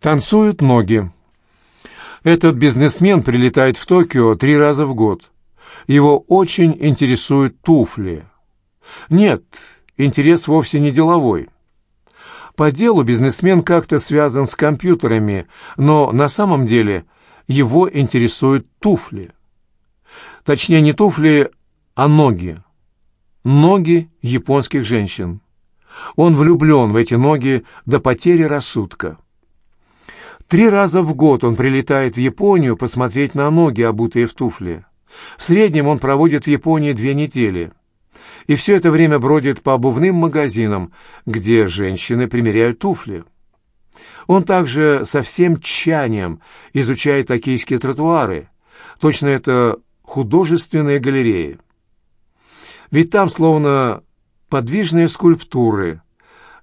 Танцуют ноги. Этот бизнесмен прилетает в Токио три раза в год. Его очень интересуют туфли. Нет, интерес вовсе не деловой. По делу бизнесмен как-то связан с компьютерами, но на самом деле его интересуют туфли. Точнее, не туфли, а ноги. Ноги японских женщин. Он влюблен в эти ноги до потери рассудка. Три раза в год он прилетает в Японию посмотреть на ноги, обутые в туфли. В среднем он проводит в Японии две недели. И все это время бродит по обувным магазинам, где женщины примеряют туфли. Он также со всем тщанием изучает токийские тротуары. Точно это художественные галереи. Ведь там словно подвижные скульптуры,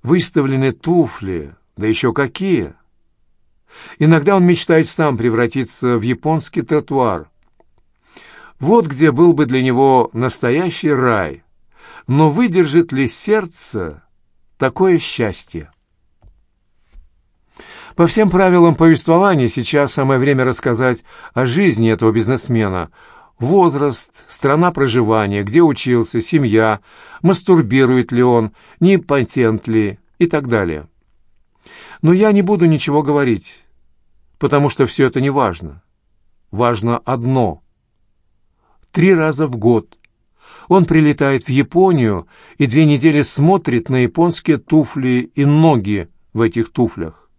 выставлены туфли, да еще какие! Иногда он мечтает сам превратиться в японский тротуар. Вот где был бы для него настоящий рай. Но выдержит ли сердце такое счастье? По всем правилам повествования сейчас самое время рассказать о жизни этого бизнесмена. Возраст, страна проживания, где учился, семья, мастурбирует ли он, не импотент ли и так далее. Но я не буду ничего говорить, потому что все это не важно. Важно одно. Три раза в год он прилетает в Японию и две недели смотрит на японские туфли и ноги в этих туфлях.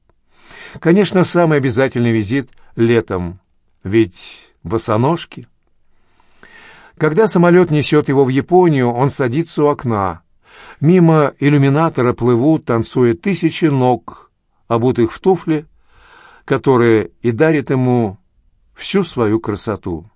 Конечно, самый обязательный визит летом, ведь босоножки. Когда самолет несет его в Японию, он садится у окна. Мимо иллюминатора плывут, танцуя тысячи ног, обутых в туфли, которые и дарят ему всю свою красоту.